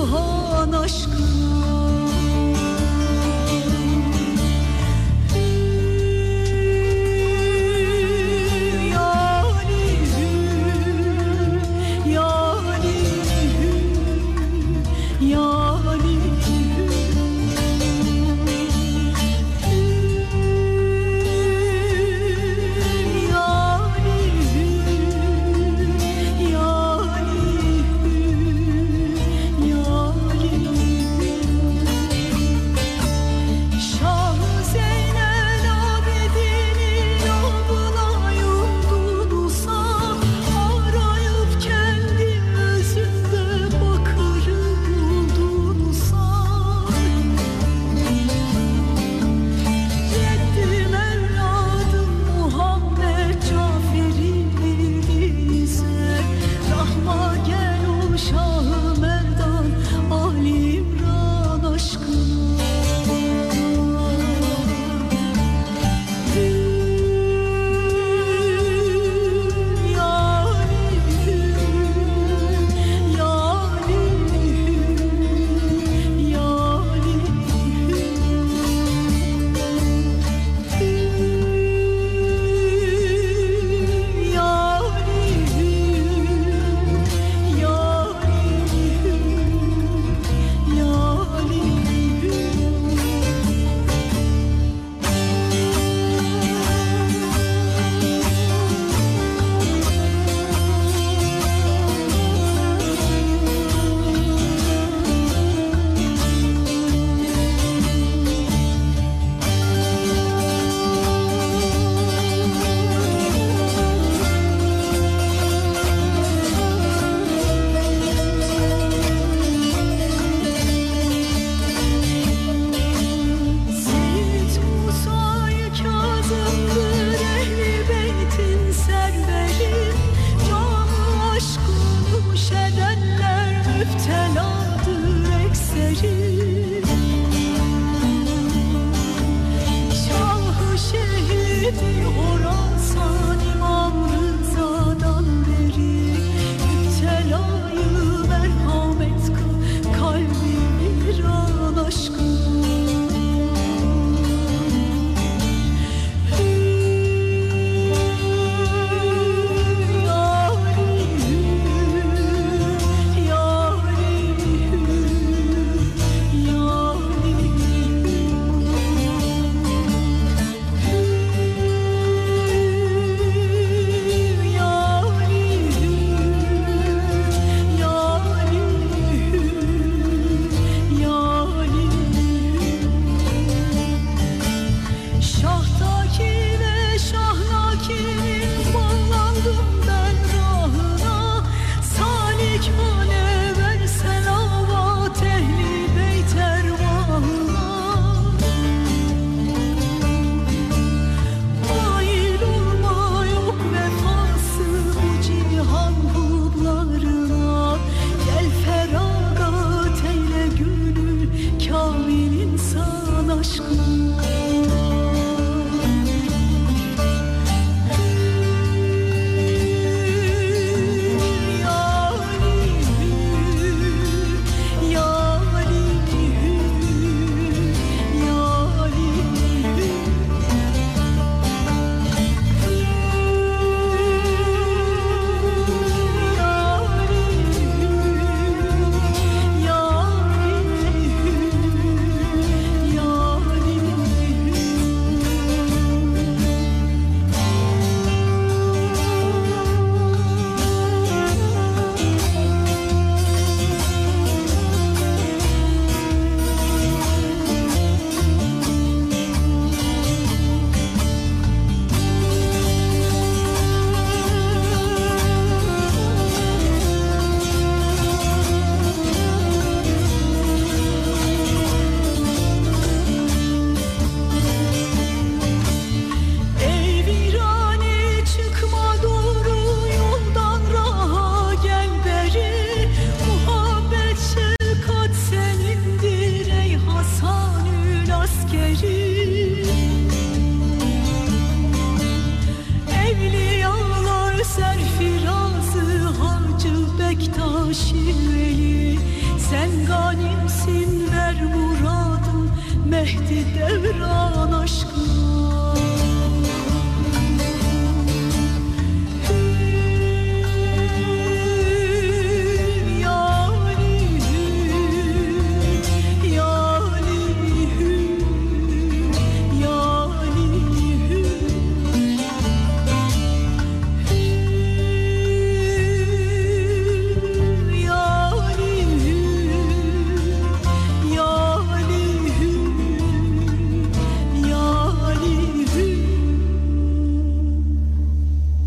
cihan aşkına Yalim, 只有 Mehdi devran aşkına